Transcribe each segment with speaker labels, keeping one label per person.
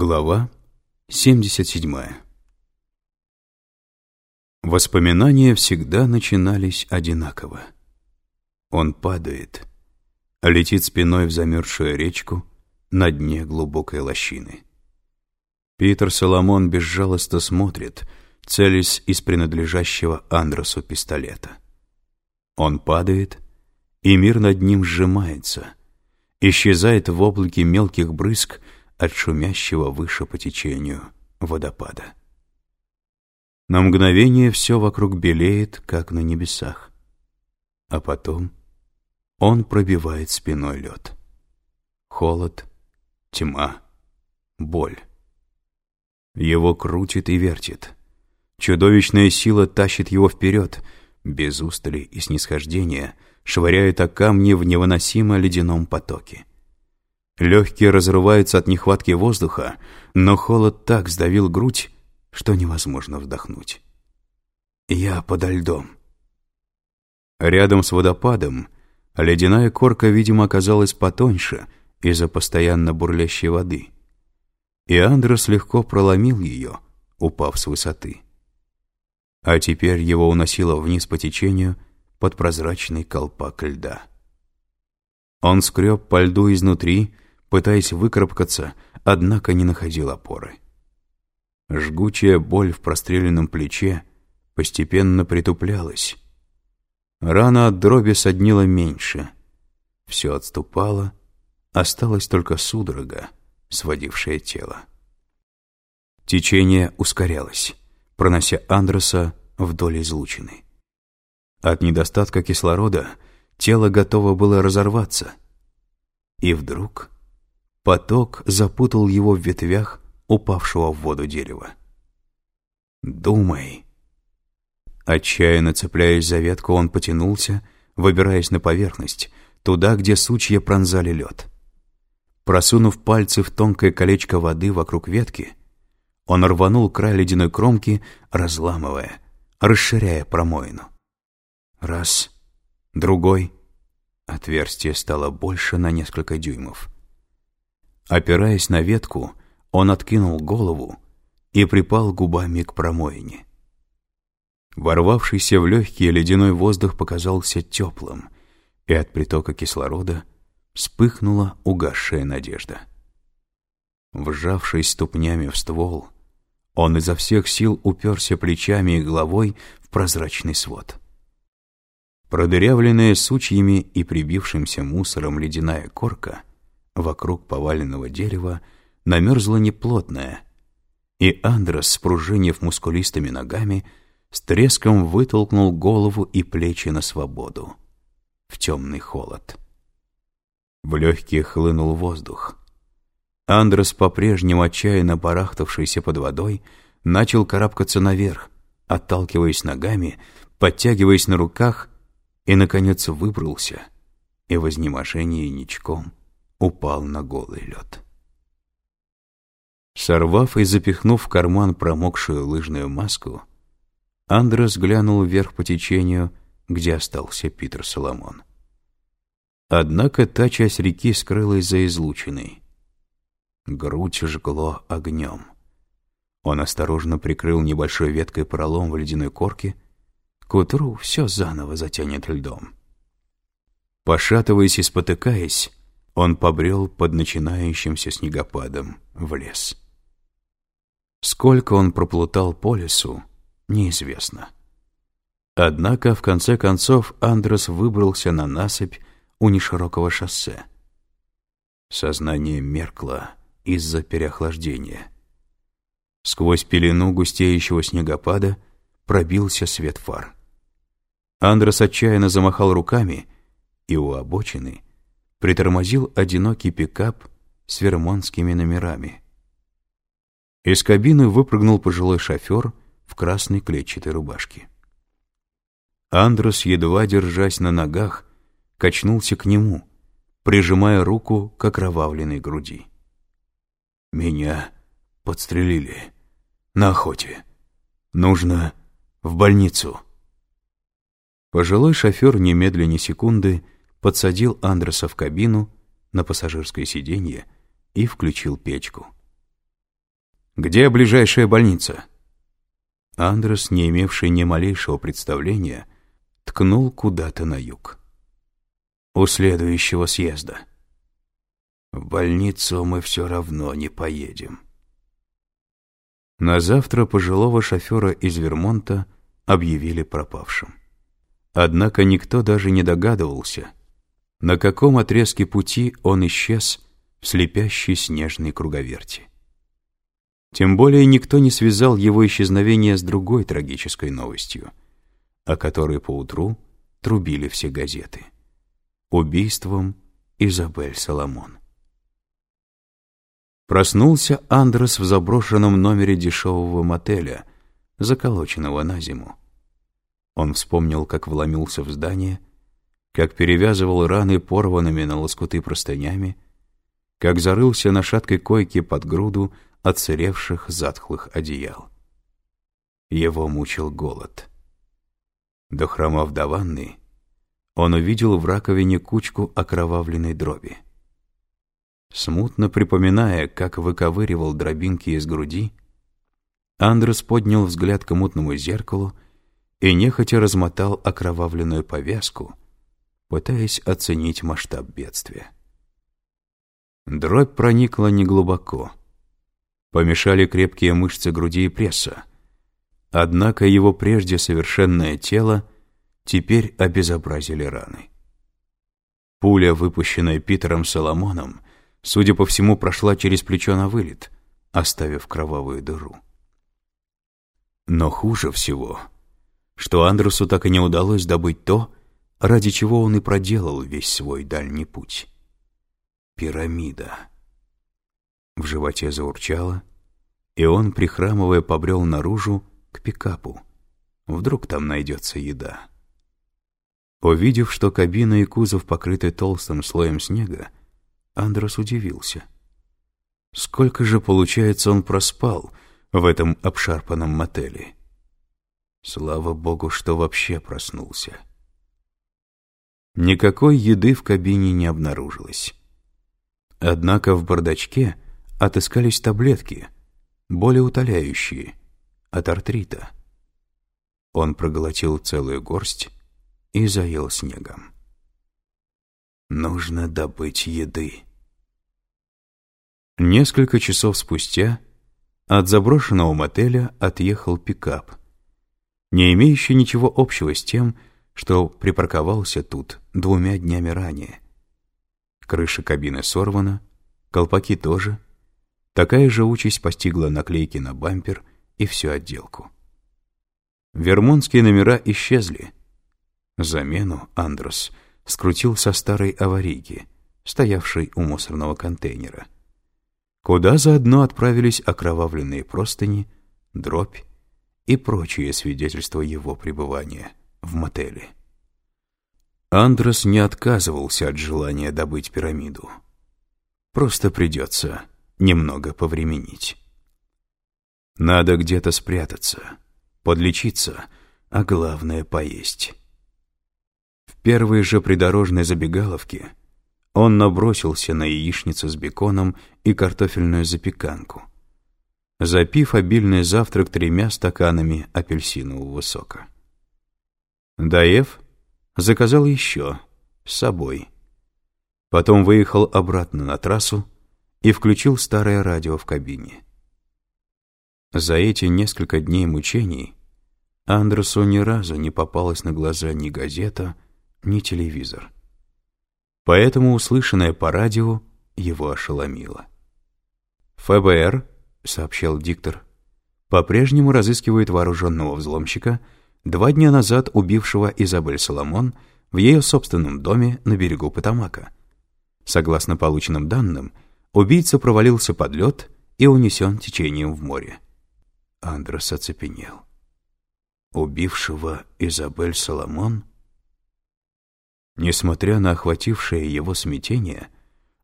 Speaker 1: Глава 77 Воспоминания всегда начинались одинаково. Он падает, летит спиной в замерзшую речку на дне глубокой лощины. Питер Соломон безжалостно смотрит, целясь из принадлежащего Андросу пистолета. Он падает, и мир над ним сжимается, исчезает в облаке мелких брызг, от шумящего выше по течению водопада. На мгновение все вокруг белеет, как на небесах. А потом он пробивает спиной лед. Холод, тьма, боль. Его крутит и вертит. Чудовищная сила тащит его вперед, без устали и снисхождения, швыряет о камни в невыносимо ледяном потоке. Легкие разрываются от нехватки воздуха, но холод так сдавил грудь, что невозможно вдохнуть. Я подо льдом. Рядом с водопадом ледяная корка, видимо, оказалась потоньше из-за постоянно бурлящей воды. И Андрес легко проломил ее, упав с высоты. А теперь его уносило вниз по течению под прозрачный колпак льда. Он скреб по льду изнутри, пытаясь выкарабкаться, однако не находил опоры. Жгучая боль в простреленном плече постепенно притуплялась. Рана от дроби соднила меньше. Все отступало, осталась только судорога, сводившая тело. Течение ускорялось, пронося Андреса вдоль излучины. От недостатка кислорода тело готово было разорваться. И вдруг Поток запутал его в ветвях упавшего в воду дерева. «Думай». Отчаянно цепляясь за ветку, он потянулся, выбираясь на поверхность, туда, где сучья пронзали лед. Просунув пальцы в тонкое колечко воды вокруг ветки, он рванул край ледяной кромки, разламывая, расширяя промоину. Раз, другой. Отверстие стало больше на несколько дюймов. Опираясь на ветку, он откинул голову и припал губами к промоине. Ворвавшийся в легкий ледяной воздух показался теплым, и от притока кислорода вспыхнула угасшая надежда. Вжавшись ступнями в ствол, он изо всех сил уперся плечами и головой в прозрачный свод. Продырявленная сучьями и прибившимся мусором ледяная корка Вокруг поваленного дерева намерзла неплотная, и Андрос, спружинив мускулистыми ногами, с треском вытолкнул голову и плечи на свободу, в темный холод. В легкие хлынул воздух. Андрос, по-прежнему отчаянно барахтавшийся под водой, начал карабкаться наверх, отталкиваясь ногами, подтягиваясь на руках и, наконец, выбрался, и в ничком упал на голый лед. Сорвав и запихнув в карман промокшую лыжную маску, Андрес глянул вверх по течению, где остался Питер Соломон. Однако та часть реки скрылась за излучиной. Грудь жгло огнем. Он осторожно прикрыл небольшой веткой пролом в ледяной корке. К утру все заново затянет льдом. Пошатываясь и спотыкаясь, он побрел под начинающимся снегопадом в лес. Сколько он проплутал по лесу, неизвестно. Однако, в конце концов, Андрес выбрался на насыпь у неширокого шоссе. Сознание меркло из-за переохлаждения. Сквозь пелену густеющего снегопада пробился свет фар. Андрес отчаянно замахал руками, и у обочины — притормозил одинокий пикап с вермонтскими номерами. Из кабины выпрыгнул пожилой шофер в красной клетчатой рубашке. Андрос, едва держась на ногах, качнулся к нему, прижимая руку к окровавленной груди. «Меня подстрелили. На охоте. Нужно в больницу». Пожилой шофер немедленно секунды подсадил Андреса в кабину на пассажирское сиденье и включил печку. Где ближайшая больница?» Андрес, не имевший ни малейшего представления, ткнул куда-то на юг. «У следующего съезда». «В больницу мы все равно не поедем». На завтра пожилого шофера из Вермонта объявили пропавшим. Однако никто даже не догадывался, на каком отрезке пути он исчез в слепящей снежной круговерти. Тем более никто не связал его исчезновение с другой трагической новостью, о которой поутру трубили все газеты. Убийством Изабель Соломон. Проснулся Андрес в заброшенном номере дешевого мотеля, заколоченного на зиму. Он вспомнил, как вломился в здание, как перевязывал раны порванными на лоскуты простынями, как зарылся на шаткой койке под груду отсыревших затхлых одеял. Его мучил голод. Дохромав до ванны, он увидел в раковине кучку окровавленной дроби. Смутно припоминая, как выковыривал дробинки из груди, Андрес поднял взгляд к мутному зеркалу и нехотя размотал окровавленную повязку, пытаясь оценить масштаб бедствия. Дробь проникла неглубоко. Помешали крепкие мышцы груди и пресса. Однако его прежде совершенное тело теперь обезобразили раны. Пуля, выпущенная Питером Соломоном, судя по всему, прошла через плечо на вылет, оставив кровавую дыру. Но хуже всего, что Андресу так и не удалось добыть то, ради чего он и проделал весь свой дальний путь. Пирамида. В животе заурчало, и он, прихрамывая, побрел наружу к пикапу. Вдруг там найдется еда. Увидев, что кабина и кузов покрыты толстым слоем снега, Андрес удивился. Сколько же, получается, он проспал в этом обшарпанном мотеле? Слава богу, что вообще проснулся. Никакой еды в кабине не обнаружилось. Однако в бардачке отыскались таблетки, более утоляющие, от артрита. Он проглотил целую горсть и заел снегом. Нужно добыть еды. Несколько часов спустя от заброшенного мотеля отъехал пикап, не имеющий ничего общего с тем, что припарковался тут двумя днями ранее. Крыша кабины сорвана, колпаки тоже. Такая же участь постигла наклейки на бампер и всю отделку. Вермонтские номера исчезли. Замену Андрос скрутил со старой аварийки, стоявшей у мусорного контейнера, куда заодно отправились окровавленные простыни, дробь и прочие свидетельства его пребывания в мотеле. Андрес не отказывался от желания добыть пирамиду. Просто придется немного повременить. Надо где-то спрятаться, подлечиться, а главное — поесть. В первой же придорожной забегаловке он набросился на яичницу с беконом и картофельную запеканку, запив обильный завтрак тремя стаканами апельсинового сока. Доев, Заказал еще, с собой. Потом выехал обратно на трассу и включил старое радио в кабине. За эти несколько дней мучений Андерсу ни разу не попалась на глаза ни газета, ни телевизор. Поэтому услышанное по радио его ошеломило. «ФБР», — сообщил диктор, — «по-прежнему разыскивает вооруженного взломщика — два дня назад убившего Изабель Соломон в ее собственном доме на берегу Потамака. Согласно полученным данным, убийца провалился под лед и унесен течением в море. Андрес оцепенел. Убившего Изабель Соломон? Несмотря на охватившее его смятение,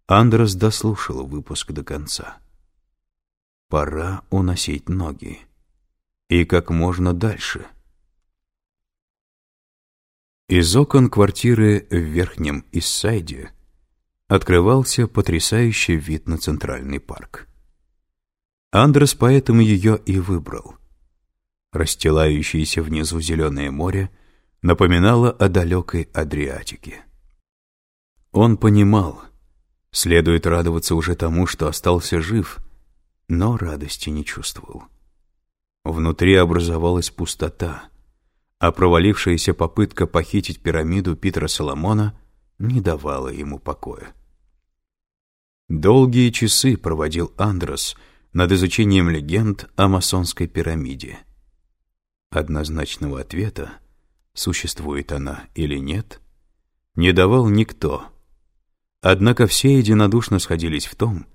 Speaker 1: Андрес дослушал выпуск до конца. Пора уносить ноги. И как можно дальше — из окон квартиры в Верхнем Иссайде открывался потрясающий вид на Центральный парк. Андрес поэтому ее и выбрал. Расстилающееся внизу зеленое море напоминало о далекой Адриатике. Он понимал, следует радоваться уже тому, что остался жив, но радости не чувствовал. Внутри образовалась пустота, а провалившаяся попытка похитить пирамиду Питера Соломона не давала ему покоя. Долгие часы проводил Андрос над изучением легенд о масонской пирамиде. Однозначного ответа, существует она или нет, не давал никто. Однако все единодушно сходились в том,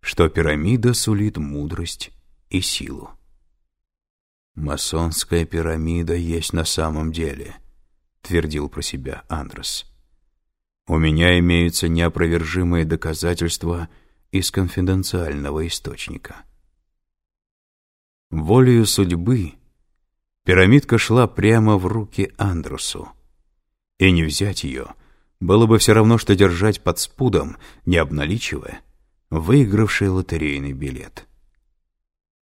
Speaker 1: что пирамида сулит мудрость и силу. «Масонская пирамида есть на самом деле», — твердил про себя Андрес. «У меня имеются неопровержимые доказательства из конфиденциального источника». Волею судьбы пирамидка шла прямо в руки Андрусу, и не взять ее было бы все равно, что держать под спудом, не обналичивая, выигравший лотерейный билет.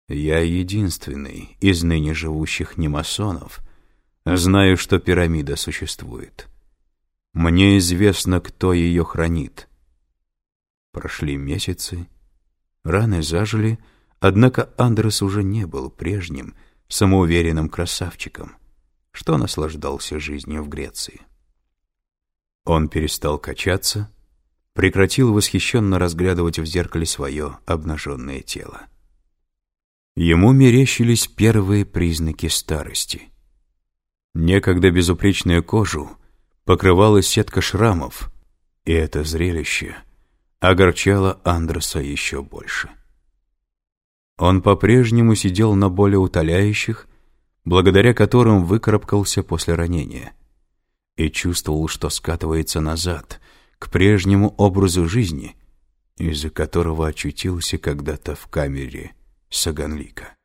Speaker 1: Я единственный из ныне живущих немасонов, знаю, что пирамида существует. Мне известно, кто ее хранит. Прошли месяцы, раны зажили, однако Андрес уже не был прежним самоуверенным красавчиком, что наслаждался жизнью в Греции. Он перестал качаться, прекратил восхищенно разглядывать в зеркале свое обнаженное тело. Ему мерещились первые признаки старости. Некогда безупречную кожу покрывала сетка шрамов, и это зрелище огорчало Андреса еще больше. Он по-прежнему сидел на более утоляющих, благодаря которым выкарабкался после ранения, и чувствовал, что скатывается назад, к прежнему образу жизни, из-за которого очутился когда-то в камере Саганлика.